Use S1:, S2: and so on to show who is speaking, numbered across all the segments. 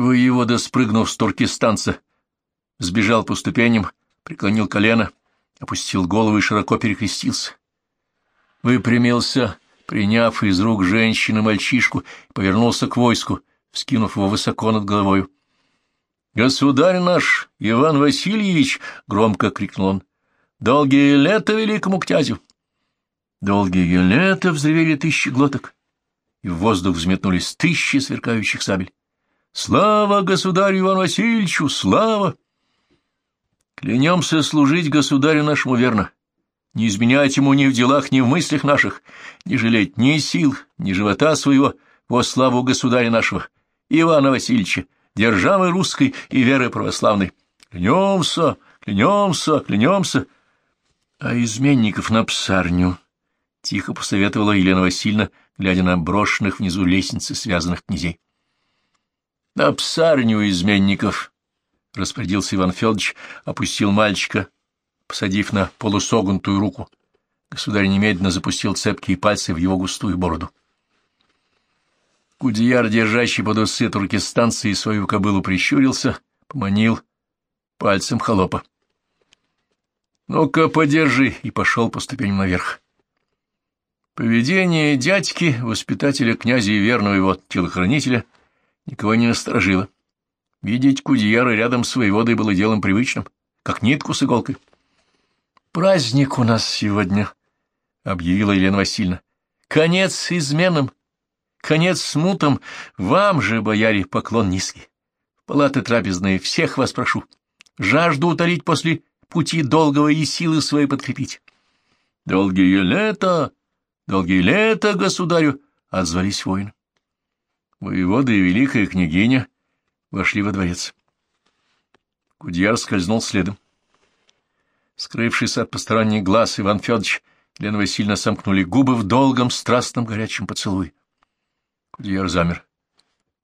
S1: Воевода, спрыгнув с туркестанца, сбежал по ступеням, преклонил колено, опустил голову и широко перекрестился. Выпрямился, приняв из рук женщины мальчишку, повернулся к войску, вскинув его высоко над головою. — Государь наш, Иван Васильевич! — громко крикнул он. — Долгие лета великому князю! Долгие лета взревели тысячи глоток, и в воздух взметнулись тысячи сверкающих сабель. Слава государю Ивану Васильевичу! Слава! Клянемся служить государю нашему верно, не изменять ему ни в делах, ни в мыслях наших, не жалеть ни сил, ни живота своего во славу государя нашего, Ивана Васильевича, державы русской и веры православной. Клянемся, клянемся, клянемся. А изменников на псарню, — тихо посоветовала Елена Васильевна, глядя на брошенных внизу лестницы связанных князей. — На псарню изменников, — распорядился Иван Федорович, опустил мальчика, посадив на полусогнутую руку. Государь немедленно запустил цепкие пальцы в его густую бороду. Кудеяр, держащий под усы туркестанции свою кобылу, прищурился, поманил пальцем холопа. «Ну-ка, подержи!» и пошел по ступеням наверх. Поведение дядьки, воспитателя князя и верного его телохранителя, никого не насторожило. Видеть Кудеяра рядом с воеводой было делом привычным, как нитку с иголкой. — Праздник у нас сегодня, — объявила Елена Васильевна. — Конец изменам, конец смутам, вам же, бояре, поклон низкий. Палаты трапезные, всех вас прошу. Жажду утолить после пути долгого и силы свои подкрепить. — Долгие лета, долгие лета, государю! — отзвались воины. Воевода и великая княгиня — вошли во дворец. Кудьяр скользнул следом. Скрывшись от посторонних глаз, Иван Федорович и Лена Васильевна сомкнули губы в долгом, страстном, горячем поцелуе. Кудьяр замер.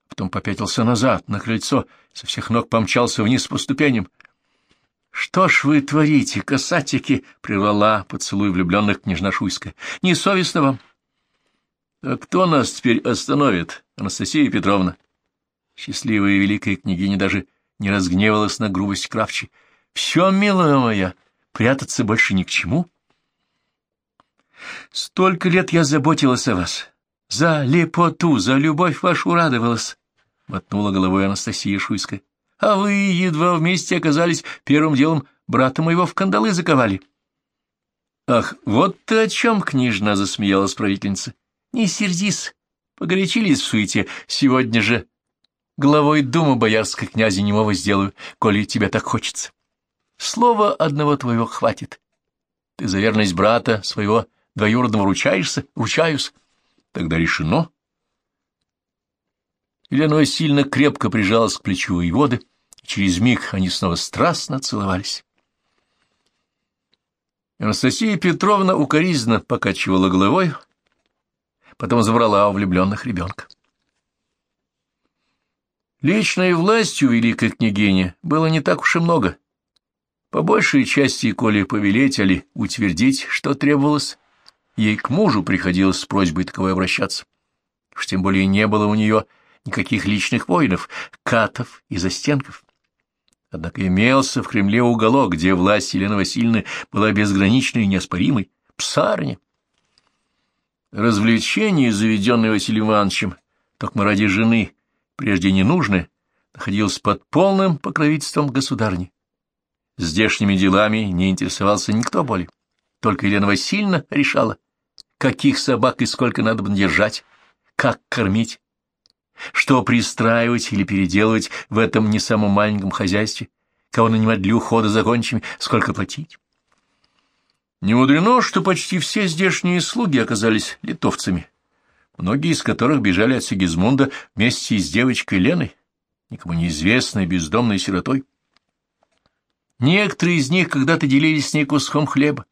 S1: Потом попятился назад, на крыльцо, со всех ног помчался вниз по ступеням. — Что ж вы творите, касатики? — прервала поцелуй влюбленных княжна Шуйская. — Несовестно вам? — А кто нас теперь остановит, Анастасия Петровна? Счастливая великая княгиня даже не разгневалась на грубость Кравчи. — Все, милая моя, прятаться больше ни к чему. Столько лет я заботилась о вас. За лепоту, за любовь вашу радовалась, — мотнула головой Анастасия Шуйская. — А вы едва вместе оказались первым делом брата моего в кандалы заковали. — Ах, вот ты о чем, княжна, — засмеялась правительница. — Не сердись, погорячились в суете, сегодня же главой думы боярской князя немого сделаю, коли тебе так хочется. Слова одного твоего хватит. Ты за верность брата своего двоюродного ручаешься? Ручаюсь. Тогда решено. Елена сильно крепко прижалась к плечу воеводы, и через миг они снова страстно целовались. Анастасия Петровна укоризненно покачивала головой, потом забрала у влюбленных ребенка. Личной властью великой княгини было не так уж и много. По большей части, коли повелеть или утвердить, что требовалось, ей к мужу приходилось с просьбой таковой обращаться. Уж тем более не было у нее никаких личных воинов, катов и застенков. Однако имелся в Кремле уголок, где власть Елены Васильевны была безграничной и неоспоримой — псарня. Развлечение, заведенное Василием Ивановичем, только ради жены, прежде ненужное, находилось под полным покровительством государни. Здешними делами не интересовался никто более. Только Елена Васильевна решала, каких собак и сколько надо бы держать, как кормить, что пристраивать или переделывать в этом не самом маленьком хозяйстве, кого нанимать для ухода за гончими, сколько платить. Не мудрено, что почти все здешние слуги оказались литовцами, многие из которых бежали от Сигизмунда вместе с девочкой Леной, никому неизвестной бездомной сиротой. Некоторые из них когда-то делились с ней куском хлеба,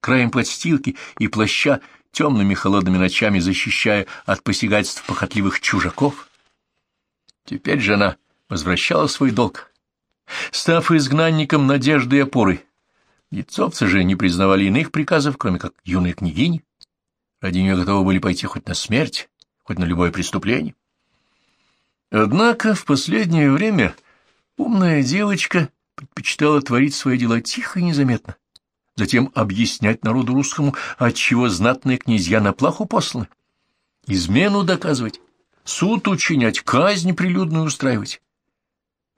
S1: краем подстилки и плаща, темными холодными ночами защищая от посягательств похотливых чужаков. Теперь же она возвращала свой долг, став изгнанником надежды и опоры. Лицовцы же не признавали иных приказов, кроме как юной княгини. Ради нее готовы были пойти хоть на смерть, хоть на любое преступление. Однако в последнее время умная девочка предпочитала творить свои дела тихо и незаметно, затем объяснять народу русскому, отчего знатные князья на плаху посланы, измену доказывать, суд учинять, казнь прилюдную устраивать.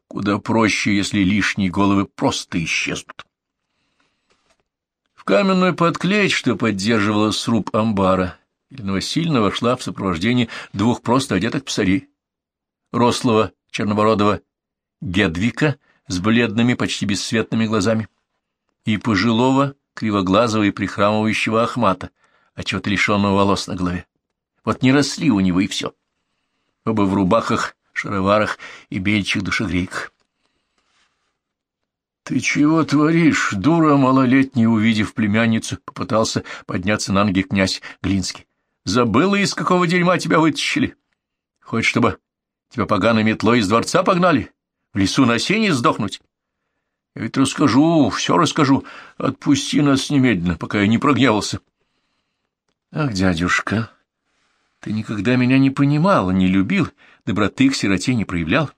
S1: Куда проще, если лишние головы просто исчезнут. В каменную подклеть, что поддерживала сруб амбара, Елена Васильевна вошла в сопровождении двух просто одетых псарей. Рослого, чернобородого Гедвика с бледными, почти бесцветными глазами, и пожилого, кривоглазого и прихрамывающего Ахмата, отчего-то лишенного волос на голове. Вот не росли у него и все. Оба в рубахах, шароварах и бельчих душегрейках. — Ты чего творишь, дура малолетняя, увидев племянницу, попытался подняться на ноги князь Глинский. — Забыла, из какого дерьма тебя вытащили? Хочешь, чтобы тебя поганой метлой из дворца погнали? В лесу на сене сдохнуть? Я ведь расскажу, все расскажу. Отпусти нас немедленно, пока я не прогневался. — Ах, дядюшка, ты никогда меня не понимал, не любил, доброты к сироте не проявлял.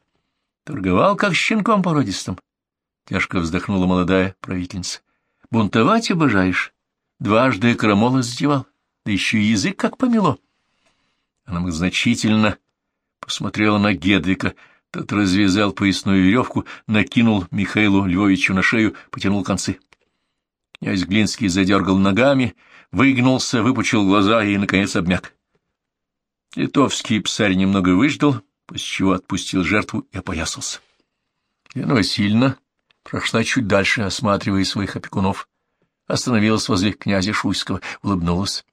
S1: Торговал, как щенком породистым. Тяжко вздохнула молодая правительница. Бунтовать обожаешь. Дважды крамола задевал, да еще и язык как помело. Она значительно посмотрела на Гедвика. Тот развязал поясную веревку, накинул Михаилу Львовичу на шею, потянул концы. Князь Глинский задергал ногами, выгнулся, выпучил глаза и, наконец, обмяк. Литовский псарь немного выждал, после чего отпустил жертву и опоясался. Елена Васильевна прошла чуть дальше, осматривая своих опекунов, остановилась возле князя Шуйского, улыбнулась.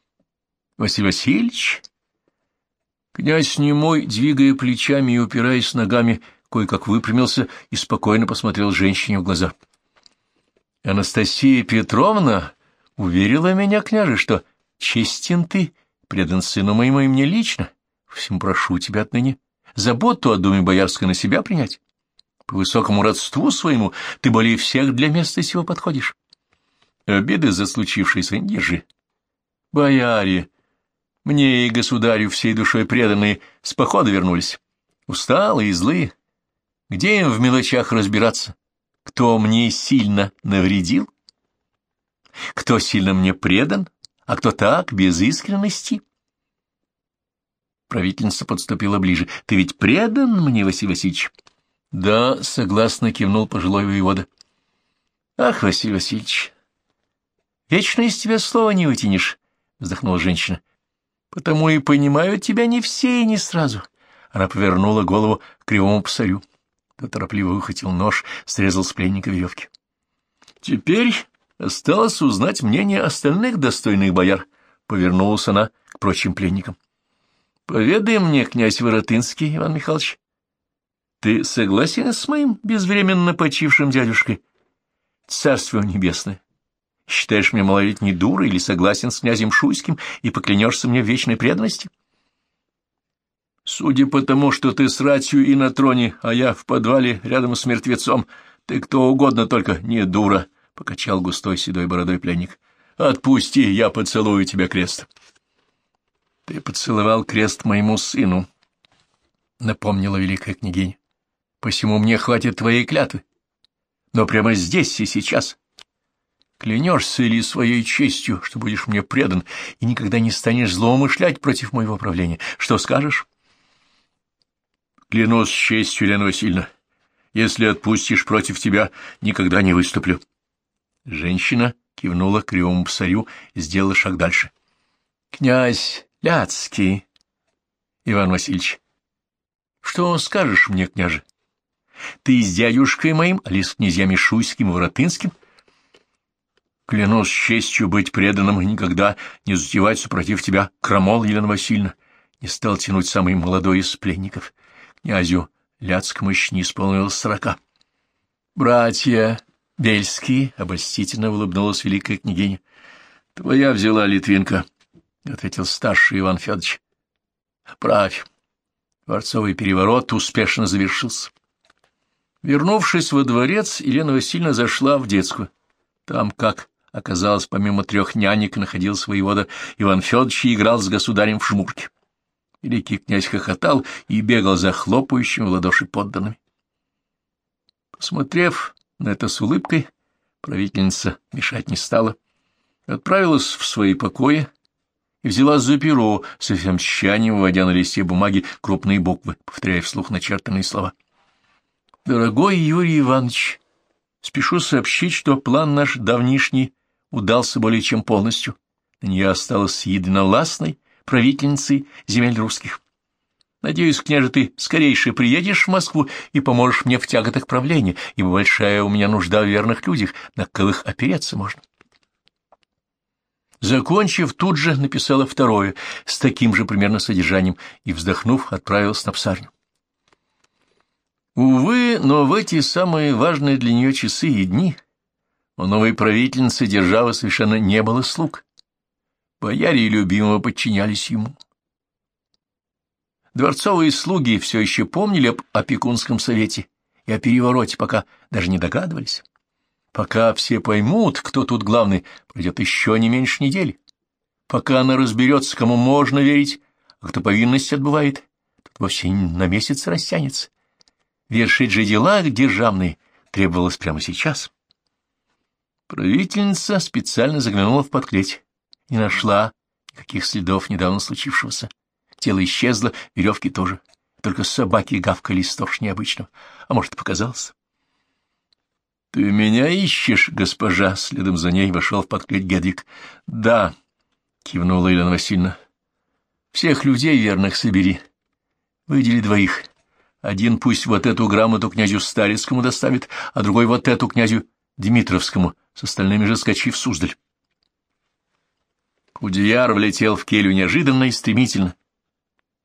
S1: — Василий Васильевич? Князь немой, двигая плечами и упираясь ногами, кое-как выпрямился и спокойно посмотрел женщине в глаза. — Анастасия Петровна уверила меня, княже, что честен ты, предан сыну моему и мне лично. Всем прошу тебя отныне заботу о доме боярской на себя принять. По высокому родству своему ты более всех для места сего подходишь. Обиды за случившееся не держи. Бояре, мне и государю всей душой преданные с похода вернулись. Усталые и злые. Где им в мелочах разбираться? Кто мне сильно навредил? Кто сильно мне предан, а кто так, без искренности? Правительница подступила ближе. — Ты ведь предан мне, Василий Васильевич? — да, согласно кивнул пожилой воевода. Ах, Василий Васильевич, вечно из тебя слова не вытянешь, вздохнула женщина. Потому и понимают тебя не все и не сразу. Она повернула голову к кривому псарю. Тот торопливо выхватил нож, срезал с пленника веревки. Теперь осталось узнать мнение остальных достойных бояр. Повернулась она к прочим пленникам. — Поведай мне, князь Воротынский, Иван Михайлович, ты согласен с моим безвременно почившим дядюшкой? Царство небесное! Считаешь меня малолетней дурой или согласен с князем Шуйским и поклянешься мне в вечной преданности? Судя по тому, что ты с ратью и на троне, а я в подвале рядом с мертвецом, ты кто угодно, только не дура, — покачал густой седой бородой пленник. — Отпусти, я поцелую тебя крест. — Ты поцеловал крест моему сыну, — напомнила великая княгиня посему мне хватит твоей клятвы. Но прямо здесь и сейчас. Клянешься ли своей честью, что будешь мне предан и никогда не станешь злоумышлять против моего правления? Что скажешь? Клянусь честью, Лена Васильевна. Если отпустишь против тебя, никогда не выступлю. Женщина кивнула кривому псарю сделала шаг дальше. — Князь Ляцкий, Иван Васильевич, что скажешь мне, княже? Ты с дядюшкой моим, али с князьями Шуйским и Воротынским? Клянусь честью быть преданным и никогда не затевать супротив тебя, крамол Елена Васильевна, не стал тянуть самый молодой из пленников. Князю Ляцкому еще не исполнилось сорока. Братья Бельские, — обольстительно улыбнулась великая княгиня. — Твоя взяла Литвинка, — ответил старший Иван Федорович. — Правь. Дворцовый переворот успешно завершился. Вернувшись во дворец, Елена Васильевна зашла в детскую. Там, как оказалось, помимо трех нянек находился воевода Иван Федорович и играл с государем в шмурки. Великий князь хохотал и бегал за хлопающими в ладоши подданными. Посмотрев на это с улыбкой, правительница мешать не стала, отправилась в свои покои и взяла за перо, со всем тщанием вводя на листе бумаги крупные буквы, повторяя вслух начертанные слова. «Дорогой Юрий Иванович, спешу сообщить, что план наш давнишний удался более чем полностью. На нее осталась единовластной правительницей земель русских. Надеюсь, княже, ты скорейше приедешь в Москву и поможешь мне в тяготах правления, ибо большая у меня нужда в верных людях, на кого опереться можно. Закончив, тут же написала второе, с таким же примерно содержанием, и, вздохнув, отправилась на псарню. Увы, но в эти самые важные для нее часы и дни у новой правительницы державы совершенно не было слуг. Бояре и любимого подчинялись ему. Дворцовые слуги все еще помнили об опекунском совете и о перевороте, пока даже не догадывались. Пока все поймут, кто тут главный, пройдет еще не меньше недели. Пока она разберется, кому можно верить, а кто повинность отбывает, тут вовсе на месяц растянется. Вершить же дела державные требовалось прямо сейчас. Правительница специально заглянула в подклеть и нашла никаких следов недавно случившегося. Тело исчезло, веревки тоже. Только собаки гавкали сторож необычного. А может, показалось? — Ты меня ищешь, госпожа? Следом за ней вошел в подклеть Гедвик. — Да, — кивнула Елена Васильевна. — Всех людей верных собери. Выдели двоих. Один пусть вот эту грамоту князю Старицкому доставит, а другой вот эту князю Дмитровскому, с остальными же скачи в Суздаль. Кудеяр влетел в келью неожиданно и стремительно,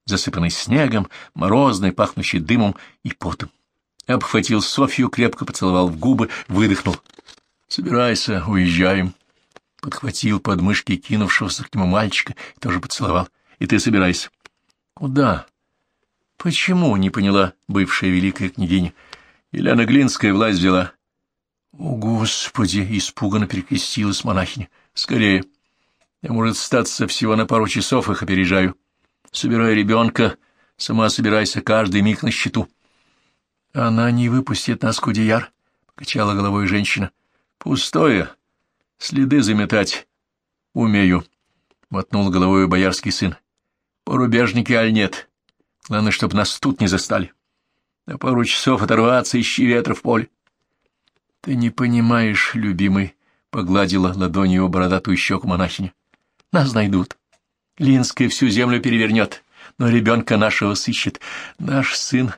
S1: засыпанный снегом, морозный, пахнущий дымом и потом. Обхватил Софью, крепко поцеловал в губы, выдохнул. «Собирайся, уезжаем». Подхватил подмышки кинувшегося к нему мальчика и тоже поцеловал. «И ты собирайся». «Куда?» «Почему?» — не поняла бывшая великая княгиня. Елена Глинская власть взяла. «О, Господи!» — испуганно перекрестилась монахиня. «Скорее! Я, может, статься всего на пару часов их опережаю». Собирай ребенка, сама собирайся каждый миг на счету. — Она не выпустит нас, Кудеяр, — покачала головой женщина. — Пустое. Следы заметать умею, — мотнул головой боярский сын. — Порубежники аль нет. Главное, чтоб нас тут не застали. На пару часов оторваться, ищи ветра в поле. — Ты не понимаешь, любимый, — погладила ладонью бородатую щеку монахиня. — Нас найдут. Линская всю землю перевернет, но ребенка нашего сыщет. Наш сын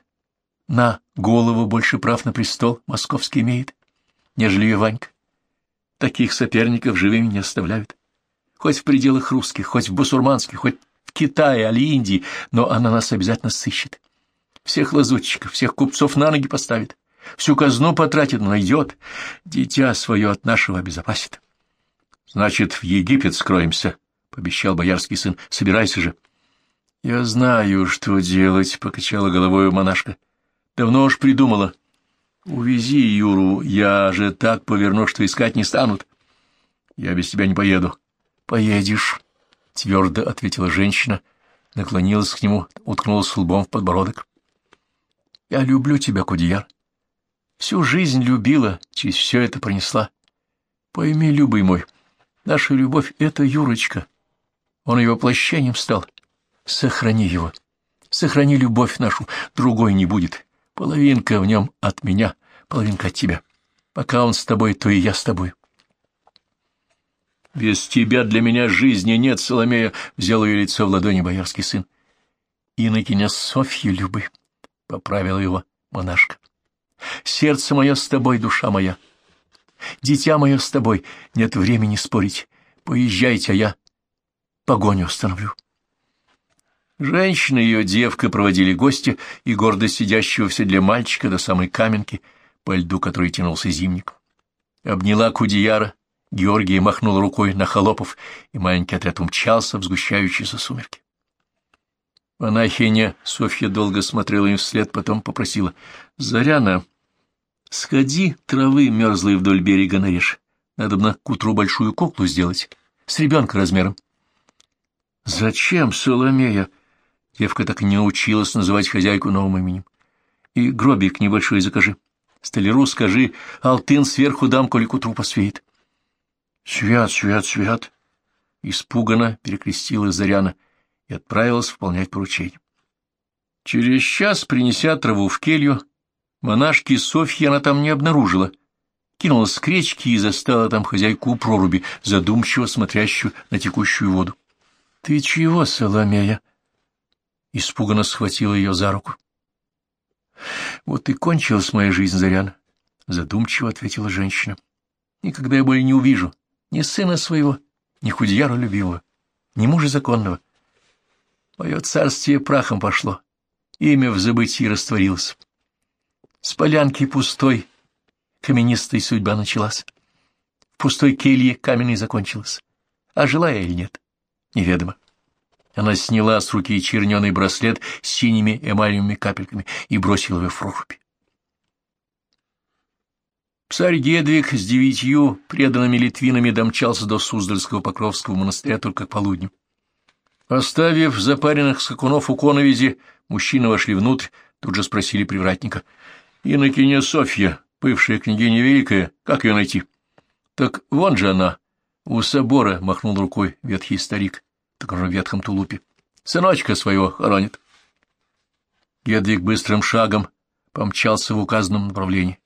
S1: на голову больше прав на престол московский имеет, нежели ее Ванька. Таких соперников живыми не оставляют. Хоть в пределах русских, хоть в бусурманских, хоть в Китае, али Индии, но она нас обязательно сыщет. Всех лазутчиков, всех купцов на ноги поставит, всю казну потратит, найдет, дитя свое от нашего обезопасит. Значит, в Египет скроемся, — пообещал боярский сын. — Собирайся же. — Я знаю, что делать, — покачала головой монашка. — Давно уж придумала. — Увези Юру, я же так поверну, что искать не станут. — Я без тебя не поеду. — Поедешь, — твердо ответила женщина, наклонилась к нему, уткнулась лбом в подбородок. — Я люблю тебя, Кудияр. Всю жизнь любила, через все это пронесла. Пойми, любый мой, наша любовь — это Юрочка. Он ее воплощением стал. Сохрани его. Сохрани любовь нашу, другой не будет. Половинка в нем от меня, половинка от тебя. Пока он с тобой, то и я с тобой. Без тебя для меня жизни нет, Соломея, — взял ее лицо в ладони боярский сын. Инокиня Софья Любы, — поправила его монашка. Сердце мое с тобой, душа моя. Дитя мое с тобой, нет времени спорить. Поезжайте, а я погоню остановлю. Женщина и ее девка проводили гостя и гордо сидящего в седле мальчика до самой каменки, по льду которой тянулся зимник. Обняла Кудияра, Георгия махнула рукой на холопов, и маленький отряд умчался в сгущающиеся сумерки. Монахиня Софья долго смотрела им вслед, потом попросила. — Заряна, сходи, травы мерзлые вдоль берега нарежь. Надо бы к утру большую куклу сделать, с ребенка размером. — Зачем, Соломея? Евка так не научилась называть хозяйку новым именем. И гробик небольшой закажи. Столяру скажи, алтын сверху дам, коли к утру посвеет. Свят, свят, свят. Испуганно перекрестилась Заряна и отправилась выполнять поручение. Через час, принеся траву в келью, монашки Софьи она там не обнаружила. Кинулась к речке и застала там хозяйку у проруби, задумчиво смотрящую на текущую воду. — Ты чего, Соломея? Испуганно схватила ее за руку. — Вот и кончилась моя жизнь, Заряна, — задумчиво ответила женщина. — Никогда я более не увижу ни сына своего, ни худьяру любимого, ни мужа законного. Мое царствие прахом пошло, имя в забытии растворилось. С полянки пустой, каменистой судьба началась. В пустой келье каменной закончилась. А жила я или нет, неведомо. Она сняла с руки черненый браслет с синими эмалевыми капельками и бросила его в прорубь. Царь Гедвиг с девятью преданными литвинами домчался до Суздальского Покровского монастыря только к полудню. Оставив запаренных скакунов у коновизи, мужчины вошли внутрь, тут же спросили привратника. — Инокиня Софья, бывшая княгиня Великая, как ее найти? — Так вон же она, у собора, — махнул рукой ветхий старик, в таком же ветхом тулупе. — Сыночка своего хоронит. Гедвиг быстрым шагом помчался в указанном направлении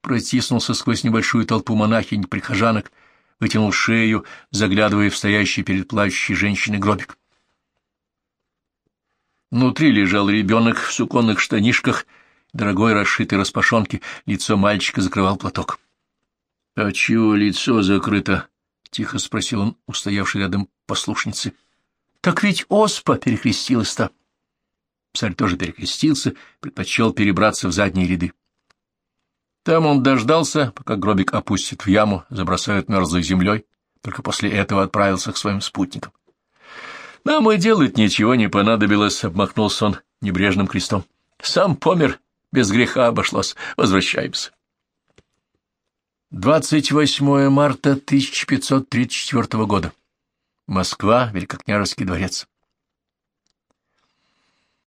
S1: протиснулся сквозь небольшую толпу монахинь-прихожанок, вытянул шею, заглядывая в стоящий перед плачущей женщиной гробик. Внутри лежал ребенок в суконных штанишках, дорогой расшитой распашонке, лицо мальчика закрывал платок. — А чего лицо закрыто? — тихо спросил он, устоявший рядом послушницы. — Так ведь оспа перекрестилась-то. Псарь тоже перекрестился, предпочел перебраться в задние ряды. Там он дождался, пока гробик опустит в яму, забросают мерзлой землей, только после этого отправился к своим спутникам. «Нам и делать ничего не понадобилось», — обмахнулся он небрежным крестом. «Сам помер, без греха обошлось. Возвращаемся». 28 марта 1534 года. Москва, Великокняжеский дворец.